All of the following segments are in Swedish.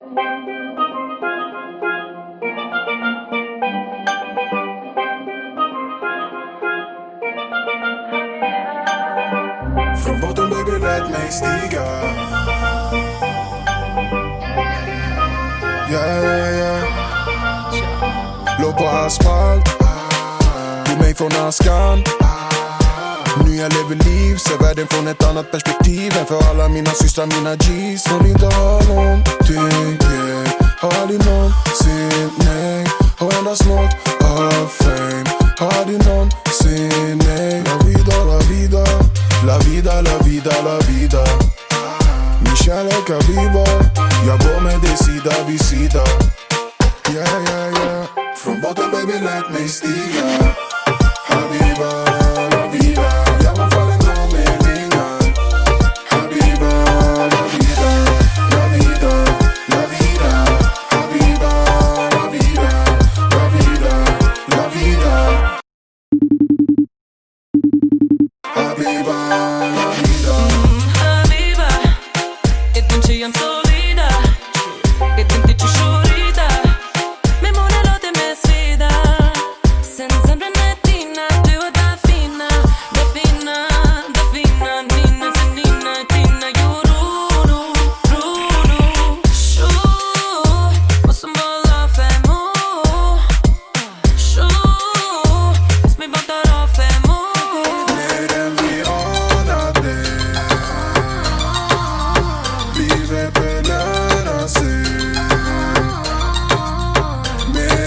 Från botten baby lät mig stiga. Yeah, yeah, yeah Låg på asfalt. Tog mig från askan. Nu jag lever liv, ser världen från ett annat perspektiv än för alla mina systrar, mina G's. Hon inte har någonting? bene. La vita, la vita, la vita, la vita, la vita Michelle que arriba, ya vos me visita. Yeah, yeah, yeah. From bottom, baby, let me steal ya. Habiba. me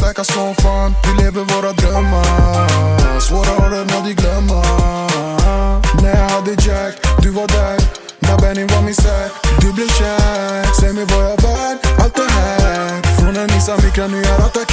paid, det som fan. Vi lever våra drömmar. Svåra har den aldrig glömma. När jag hade Jack, du var där. När Benny var min sär, du blev kär. Säg mig vad jag värd, allt det här. Från en Nissan Micra, nu jag rattar